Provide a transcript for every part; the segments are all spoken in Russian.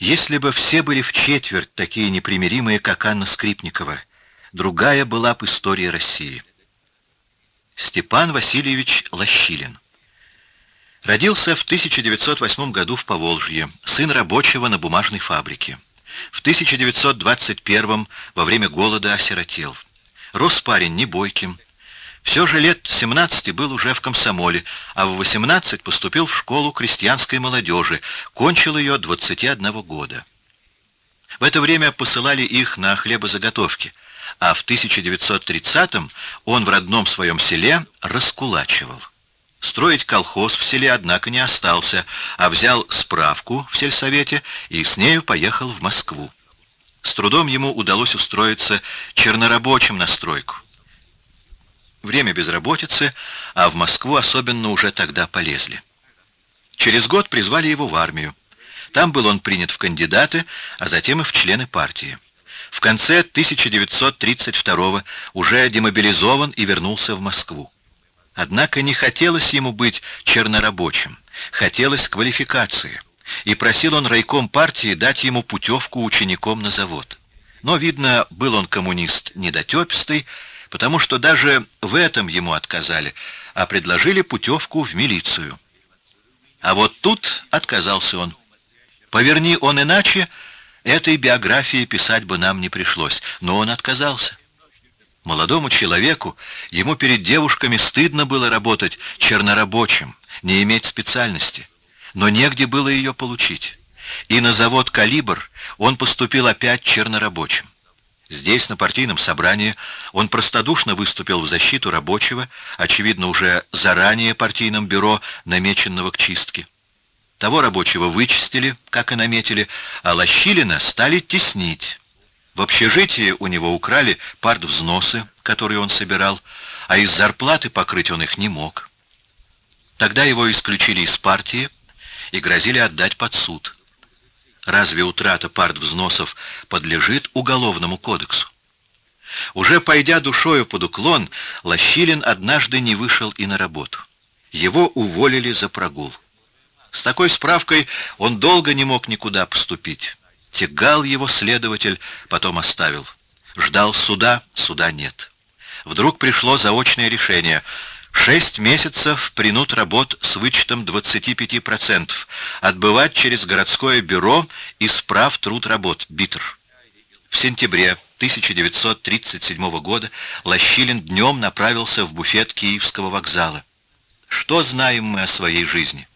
Если бы все были в четверть такие непримиримые, как Анна Скрипникова, другая была бы история России. Степан Васильевич Лощилин Родился в 1908 году в Поволжье, сын рабочего на бумажной фабрике. В 1921 во время голода осиротел. Рос парень не бойким. Все же лет 17 был уже в комсомоле, а в 18 поступил в школу крестьянской молодежи, кончил ее 21 года. В это время посылали их на хлебозаготовки, а в 1930-м он в родном своем селе раскулачивал. Строить колхоз в селе, однако, не остался, а взял справку в сельсовете и с нею поехал в Москву. С трудом ему удалось устроиться чернорабочим на стройку. Время безработицы, а в Москву особенно уже тогда полезли. Через год призвали его в армию. Там был он принят в кандидаты, а затем и в члены партии. В конце 1932 уже демобилизован и вернулся в Москву. Однако не хотелось ему быть чернорабочим, хотелось квалификации, и просил он райком партии дать ему путевку учеником на завод. Но, видно, был он коммунист недотепистый, потому что даже в этом ему отказали, а предложили путевку в милицию. А вот тут отказался он. Поверни он иначе, этой биографии писать бы нам не пришлось, но он отказался. Молодому человеку, ему перед девушками стыдно было работать чернорабочим, не иметь специальности, но негде было ее получить. И на завод «Калибр» он поступил опять чернорабочим. Здесь, на партийном собрании, он простодушно выступил в защиту рабочего, очевидно, уже заранее партийном бюро, намеченного к чистке. Того рабочего вычистили, как и наметили, а Лощилина стали теснить. В общежитии у него украли партвзносы, которые он собирал, а из зарплаты покрыть он их не мог. Тогда его исключили из партии и грозили отдать под суд. Разве утрата партвзносов подлежит уголовному кодексу? Уже пойдя душою под уклон, Лощилин однажды не вышел и на работу. Его уволили за прогул. С такой справкой он долго не мог никуда поступить. Тягал его следователь, потом оставил. Ждал суда, суда нет. Вдруг пришло заочное решение. Шесть месяцев принут работ с вычетом 25%. Отбывать через городское бюро и справ труд работ, БИТР. В сентябре 1937 года Лощилин днем направился в буфет Киевского вокзала. Что знаем мы о своей жизни?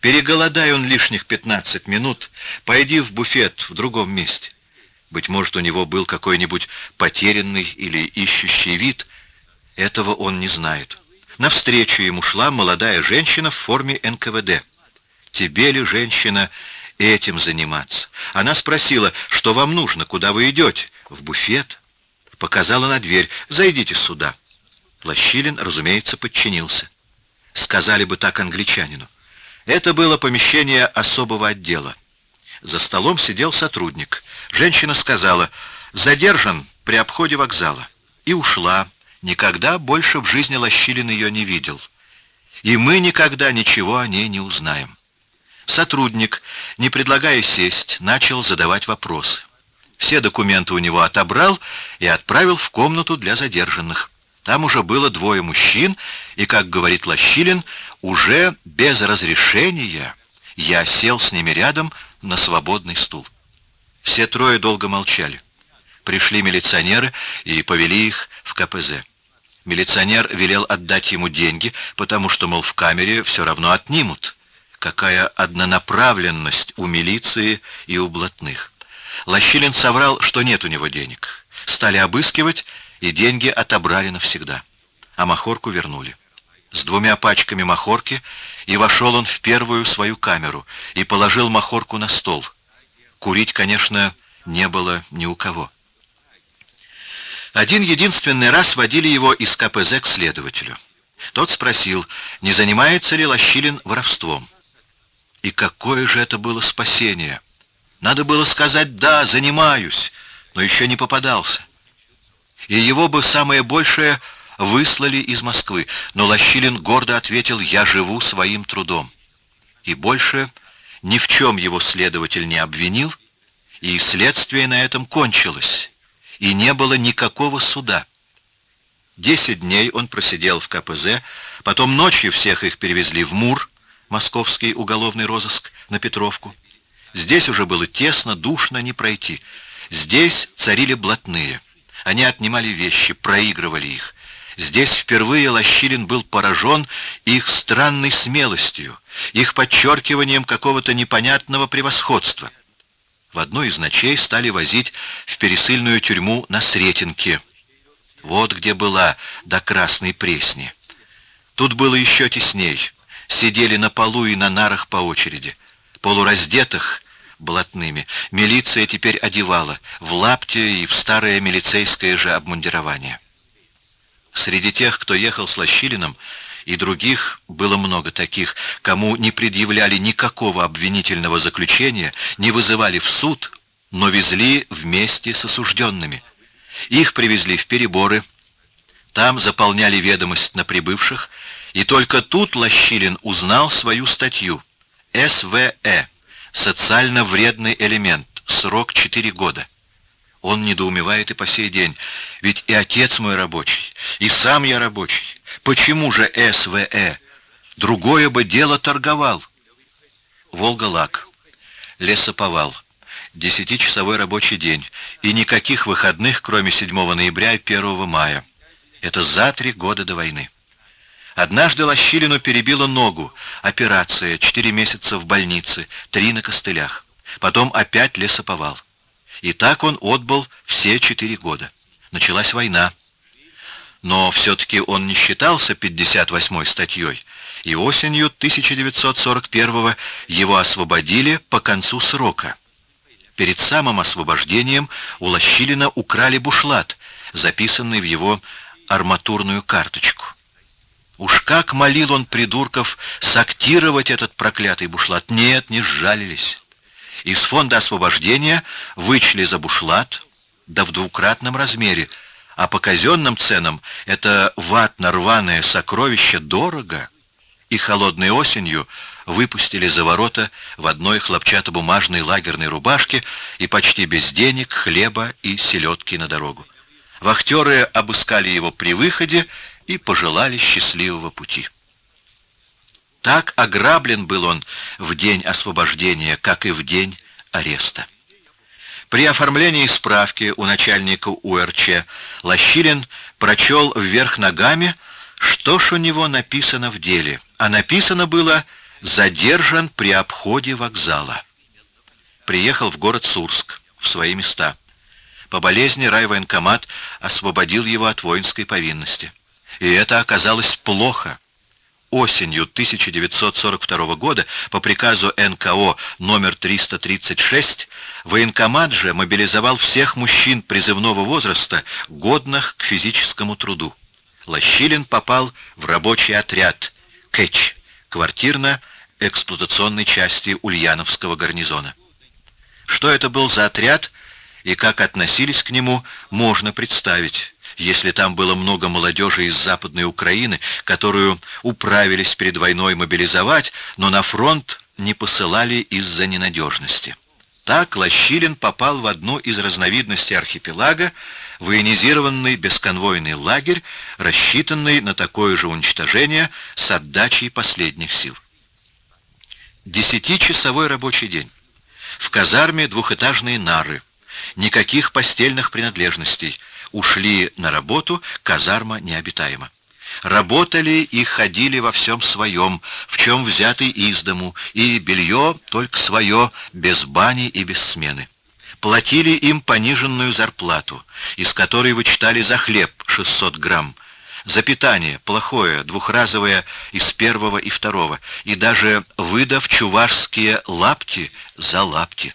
Переголодай он лишних 15 минут, пойди в буфет в другом месте. Быть может, у него был какой-нибудь потерянный или ищущий вид. Этого он не знает. Навстречу ему шла молодая женщина в форме НКВД. «Тебе ли, женщина, этим заниматься?» Она спросила, что вам нужно, куда вы идете? В буфет. Показала на дверь. «Зайдите сюда». Лощилин, разумеется, подчинился. Сказали бы так англичанину. Это было помещение особого отдела. За столом сидел сотрудник. Женщина сказала «Задержан при обходе вокзала» и ушла. Никогда больше в жизни Лощилин ее не видел. И мы никогда ничего о ней не узнаем. Сотрудник, не предлагая сесть, начал задавать вопросы. Все документы у него отобрал и отправил в комнату для задержанных. Там уже было двое мужчин, и, как говорит Лощилин, уже без разрешения я сел с ними рядом на свободный стул. Все трое долго молчали. Пришли милиционеры и повели их в КПЗ. Милиционер велел отдать ему деньги, потому что, мол, в камере все равно отнимут. Какая однонаправленность у милиции и у блатных. Лощилин соврал, что нет у него денег. Стали обыскивать, и деньги отобрали навсегда. А махорку вернули с двумя пачками махорки, и вошел он в первую свою камеру и положил махорку на стол. Курить, конечно, не было ни у кого. Один единственный раз водили его из КПЗ к следователю. Тот спросил, не занимается ли Лощилин воровством. И какое же это было спасение! Надо было сказать «да, занимаюсь», но еще не попадался. И его бы самое большее выслали из Москвы, но Лощилин гордо ответил «Я живу своим трудом». И больше Ни в чем его следователь не обвинил, и следствие на этом кончилось, и не было никакого суда. Десять дней он просидел в КПЗ, потом ночью всех их перевезли в МУР, московский уголовный розыск, на Петровку. Здесь уже было тесно, душно, не пройти. Здесь царили блатные. Они отнимали вещи, проигрывали их. Здесь впервые Лощилин был поражен их странной смелостью, их подчеркиванием какого-то непонятного превосходства. В одну из ночей стали возить в пересыльную тюрьму на Сретенке. Вот где была до Красной Пресни. Тут было еще тесней. Сидели на полу и на нарах по очереди. Полураздетых, блатными, милиция теперь одевала в лапте и в старое милицейское же обмундирование. Среди тех, кто ехал с Лощилиным, и других было много таких, кому не предъявляли никакого обвинительного заключения, не вызывали в суд, но везли вместе с осужденными. Их привезли в переборы, там заполняли ведомость на прибывших, и только тут Лощилин узнал свою статью «СВЭ» — «Социально вредный элемент», срок 4 года. Он недоумевает и по сей день. Ведь и отец мой рабочий, и сам я рабочий. Почему же СВЭ? Другое бы дело торговал. Волга-Лак. Лесоповал. Десятичасовой рабочий день. И никаких выходных, кроме 7 ноября и 1 мая. Это за три года до войны. Однажды Лощилину перебила ногу. Операция, четыре месяца в больнице, три на костылях. Потом опять лесоповал. И так он отбыл все четыре года. Началась война. Но все-таки он не считался 58-й статьей, и осенью 1941 его освободили по концу срока. Перед самым освобождением у Лощилина украли бушлат, записанный в его арматурную карточку. Уж как молил он придурков сактировать этот проклятый бушлат. Нет, не сжалились. Из фонда освобождения вычли за бушлат, да в двукратном размере, а по казенным ценам это ватно-рваное сокровище дорого, и холодной осенью выпустили за ворота в одной хлопчатобумажной лагерной рубашке и почти без денег, хлеба и селедки на дорогу. Вахтеры обыскали его при выходе и пожелали счастливого пути. Так ограблен был он в день освобождения, как и в день ареста. При оформлении справки у начальника УРЧ Лощилин прочел вверх ногами, что ж у него написано в деле, а написано было «задержан при обходе вокзала». Приехал в город Сурск, в свои места. По болезни райвоенкомат освободил его от воинской повинности. И это оказалось плохо осенью 1942 года по приказу НКО номер 336 военкомат же мобилизовал всех мужчин призывного возраста, годных к физическому труду. Лощилин попал в рабочий отряд КЭЧ, квартирно-эксплуатационной части Ульяновского гарнизона. Что это был за отряд и как относились к нему, можно представить если там было много молодежи из Западной Украины, которую управились перед войной мобилизовать, но на фронт не посылали из-за ненадежности. Так Лощилин попал в одну из разновидностей архипелага, военизированный бесконвойный лагерь, рассчитанный на такое же уничтожение с отдачей последних сил. Десятичасовой рабочий день. В казарме двухэтажные нары. Никаких постельных принадлежностей – ушли на работу, казарма необитаема. Работали и ходили во всем своем, в чем взятый из дому, и белье только свое, без бани и без смены. Платили им пониженную зарплату, из которой вычитали за хлеб 600 грамм, за питание плохое, двухразовое из первого и второго, и даже выдав чувашские лапти за лапти.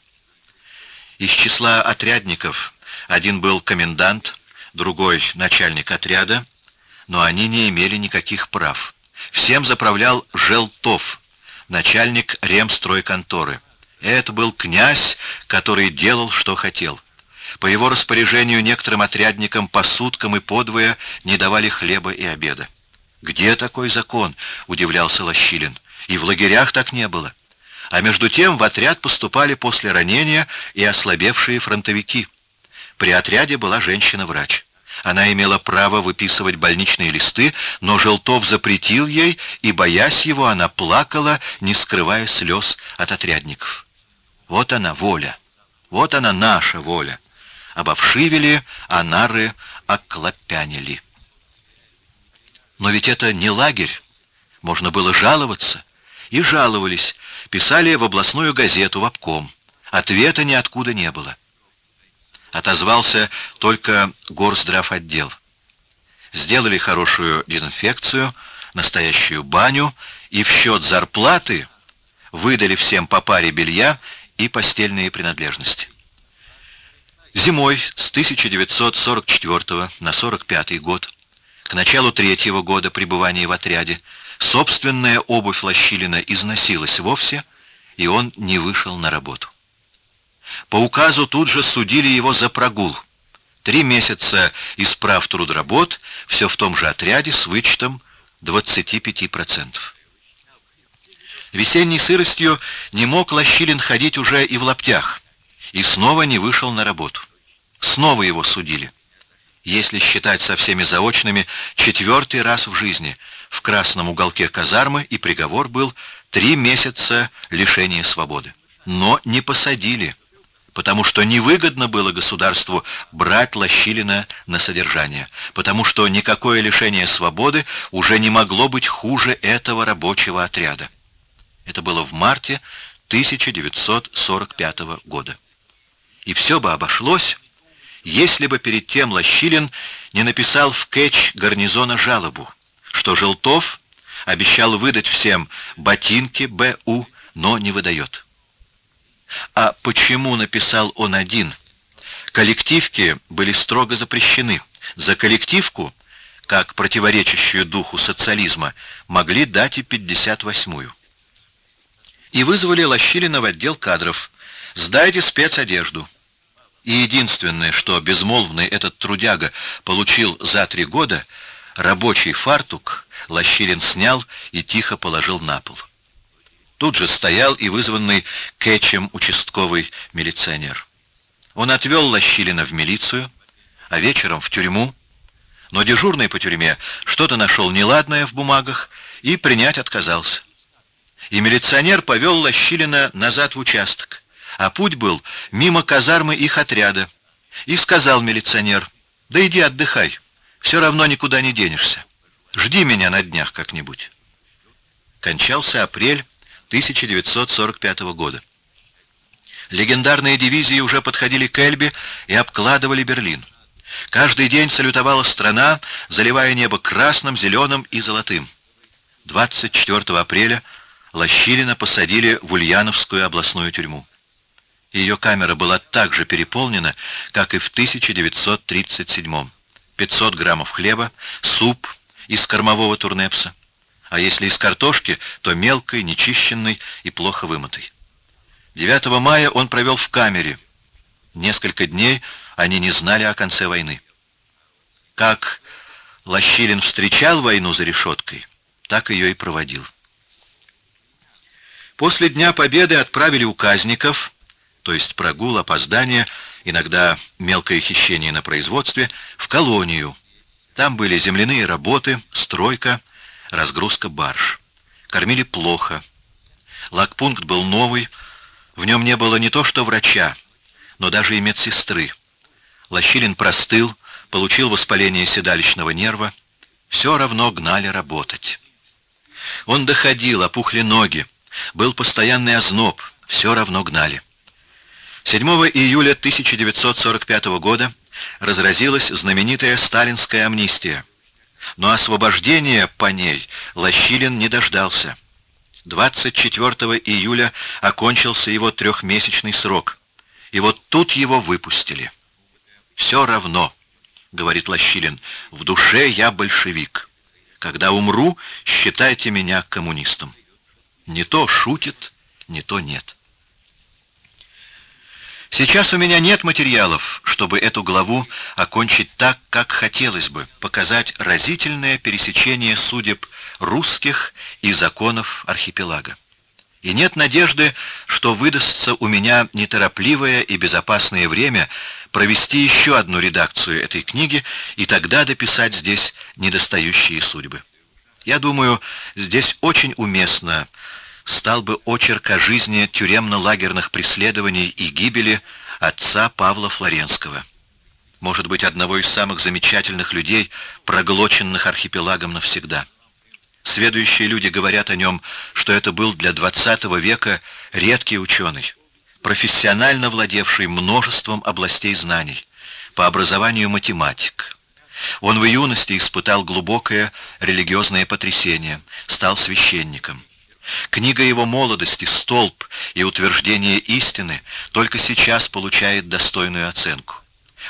Из числа отрядников один был комендант, другой начальник отряда, но они не имели никаких прав. Всем заправлял Желтов, начальник ремстройконторы. Это был князь, который делал, что хотел. По его распоряжению некоторым отрядникам по суткам и подвое не давали хлеба и обеда. «Где такой закон?» — удивлялся Лощилин. «И в лагерях так не было. А между тем в отряд поступали после ранения и ослабевшие фронтовики. При отряде была женщина-врач. Она имела право выписывать больничные листы, но Желтов запретил ей, и, боясь его, она плакала, не скрывая слез от отрядников. Вот она воля, вот она наша воля. Обовшивели, а нары оклопянили. Но ведь это не лагерь. Можно было жаловаться. И жаловались. Писали в областную газету, в обком. Ответа ниоткуда не было. Отозвался только горздрав отдел. Сделали хорошую дезинфекцию, настоящую баню, и в счет зарплаты выдали всем по паре белья и постельные принадлежности. Зимой с 1944 на 45 год, к началу третьего года пребывания в отряде, собственная обувь Лощилина износилась вовсе, и он не вышел на работу. По указу тут же судили его за прогул. Три месяца исправ трудработ, все в том же отряде с вычетом 25%. Весенней сыростью не мог Лощилин ходить уже и в лаптях, и снова не вышел на работу. Снова его судили. Если считать со всеми заочными, четвертый раз в жизни в красном уголке казармы, и приговор был три месяца лишения свободы. Но не посадили, потому что невыгодно было государству брать Лощилина на содержание, потому что никакое лишение свободы уже не могло быть хуже этого рабочего отряда. Это было в марте 1945 года. И все бы обошлось, если бы перед тем Лощилин не написал в кэч гарнизона жалобу, что Желтов обещал выдать всем ботинки БУ, но не выдает. А почему написал он один? Коллективки были строго запрещены. За коллективку, как противоречащую духу социализма, могли дать и 58-ю и вызвали Лощилина в отдел кадров. «Сдайте спецодежду». И единственное, что безмолвный этот трудяга получил за три года, рабочий фартук Лощилин снял и тихо положил на пол. Тут же стоял и вызванный Кэтчем участковый милиционер. Он отвел Лощилина в милицию, а вечером в тюрьму, но дежурный по тюрьме что-то нашел неладное в бумагах и принять отказался и милиционер повел Лощилина назад в участок, а путь был мимо казармы их отряда. И сказал милиционер, да иди отдыхай, все равно никуда не денешься. Жди меня на днях как-нибудь. Кончался апрель 1945 года. Легендарные дивизии уже подходили к Эльбе и обкладывали Берлин. Каждый день салютовала страна, заливая небо красным, зеленым и золотым. 24 апреля Лощилина посадили в Ульяновскую областную тюрьму. Ее камера была так же переполнена, как и в 1937 500 граммов хлеба, суп из кормового турнепса, а если из картошки, то мелкой, нечищенной и плохо вымытой. 9 мая он провел в камере. Несколько дней они не знали о конце войны. Как Лощилин встречал войну за решеткой, так ее и проводил. После Дня Победы отправили указников, то есть прогул, опоздание, иногда мелкое хищение на производстве, в колонию. Там были земляные работы, стройка, разгрузка барж. Кормили плохо. Лагпункт был новый, в нем не было не то что врача, но даже и медсестры. Лощилин простыл, получил воспаление седалищного нерва. Все равно гнали работать. Он доходил, опухли ноги, был постоянный озноб, все равно гнали. 7 июля 1945 года разразилась знаменитая сталинская амнистия. Но освобождения по ней Лощилин не дождался. 24 июля окончился его трехмесячный срок. И вот тут его выпустили. «Все равно», — говорит Лощилин, — «в душе я большевик. Когда умру, считайте меня коммунистом». Не то шутит, не то нет. Сейчас у меня нет материалов, чтобы эту главу окончить так, как хотелось бы, показать разительное пересечение судеб русских и законов архипелага. И нет надежды, что выдастся у меня неторопливое и безопасное время провести еще одну редакцию этой книги и тогда дописать здесь недостающие судьбы. Я думаю, здесь очень уместно стал бы очерк о жизни тюремно-лагерных преследований и гибели отца Павла Флоренского. Может быть, одного из самых замечательных людей, проглоченных архипелагом навсегда. Следующие люди говорят о нем, что это был для XX века редкий ученый, профессионально владевший множеством областей знаний, по образованию математик. Он в юности испытал глубокое религиозное потрясение, стал священником. Книга его молодости «Столб» и «Утверждение истины» только сейчас получает достойную оценку.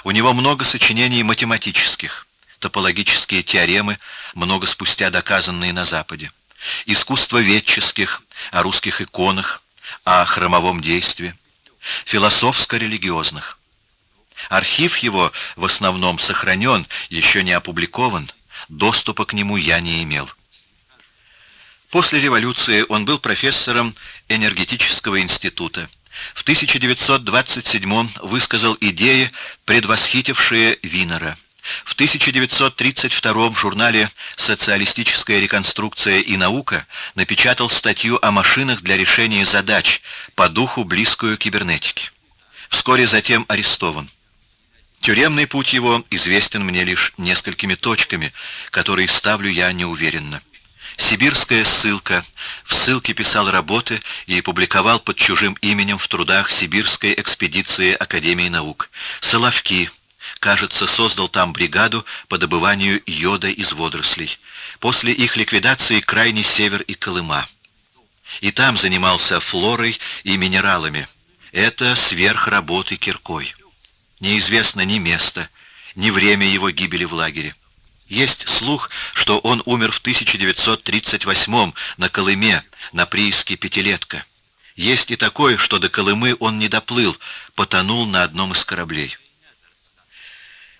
У него много сочинений математических, топологические теоремы, много спустя доказанные на Западе, искусство ветческих, о русских иконах, о хромовом действии, философско-религиозных. Архив его в основном сохранен, еще не опубликован, доступа к нему я не имел. После революции он был профессором энергетического института. В 1927 высказал идеи, предвосхитившие Винера. В 1932 в журнале «Социалистическая реконструкция и наука» напечатал статью о машинах для решения задач, по духу близкую кибернетике. Вскоре затем арестован. Тюремный путь его известен мне лишь несколькими точками, которые ставлю я неуверенно. Сибирская ссылка. В ссылке писал работы и публиковал под чужим именем в трудах Сибирской экспедиции Академии наук. Соловки. Кажется, создал там бригаду по добыванию йода из водорослей. После их ликвидации крайний север и Колыма. И там занимался флорой и минералами. Это сверх работы киркой. Неизвестно ни место, ни время его гибели в лагере. Есть слух, что он умер в 1938 на Колыме, на прииске Пятилетка. Есть и такое, что до Колымы он не доплыл, потонул на одном из кораблей.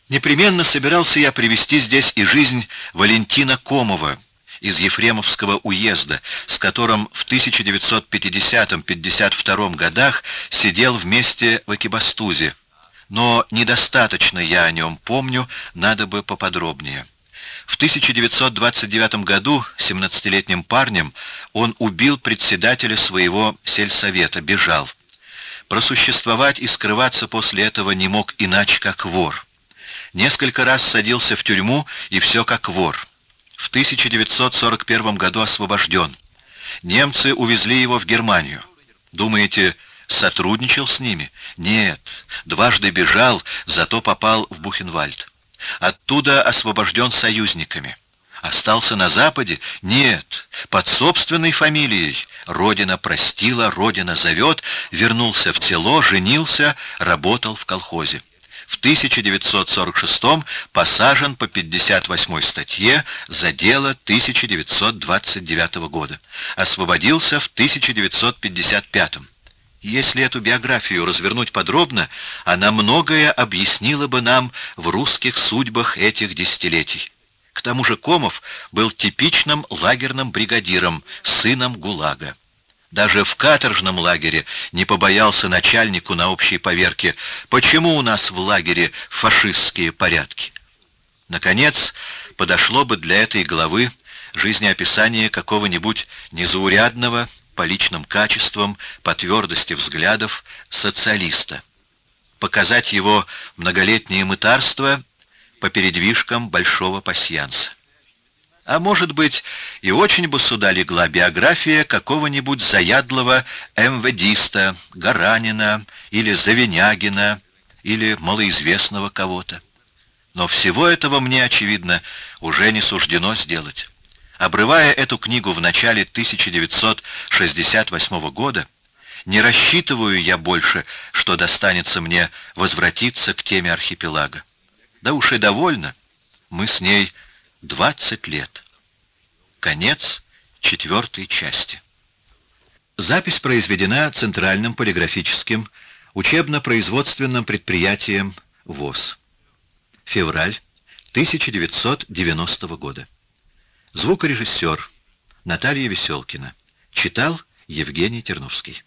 Непременно собирался я привести здесь и жизнь Валентина Комова из Ефремовского уезда, с которым в 1950-52 годах сидел вместе в Экибастузе. Но недостаточно я о нем помню, надо бы поподробнее. В 1929 году 17-летним парнем он убил председателя своего сельсовета, бежал. Просуществовать и скрываться после этого не мог иначе, как вор. Несколько раз садился в тюрьму, и все как вор. В 1941 году освобожден. Немцы увезли его в Германию. Думаете, сотрудничал с ними? Нет, дважды бежал, зато попал в Бухенвальд. Оттуда освобожден союзниками. Остался на Западе? Нет, под собственной фамилией. Родина простила, Родина зовет, вернулся в село, женился, работал в колхозе. В 1946 посажен по 58 статье за дело 1929 года. Освободился в 1955 если эту биографию развернуть подробно, она многое объяснила бы нам в русских судьбах этих десятилетий. К тому же Комов был типичным лагерным бригадиром, сыном ГУЛАГа. Даже в каторжном лагере не побоялся начальнику на общей поверке, почему у нас в лагере фашистские порядки. Наконец, подошло бы для этой главы жизнеописание какого-нибудь незаурядного, по личным качествам, по твердости взглядов социалиста. Показать его многолетнее мытарство по передвижкам большого пасьянса. А может быть, и очень бы сюда легла биография какого-нибудь заядлого МВДиста, Гаранина или Завинягина, или малоизвестного кого-то. Но всего этого мне, очевидно, уже не суждено сделать. Обрывая эту книгу в начале 1968 года, не рассчитываю я больше, что достанется мне возвратиться к теме архипелага. Да уж и довольно. Мы с ней 20 лет. Конец четвертой части. Запись произведена Центральным полиграфическим учебно-производственным предприятием ВОЗ. Февраль 1990 года. Звукорежиссер Наталья Веселкина. Читал Евгений Терновский.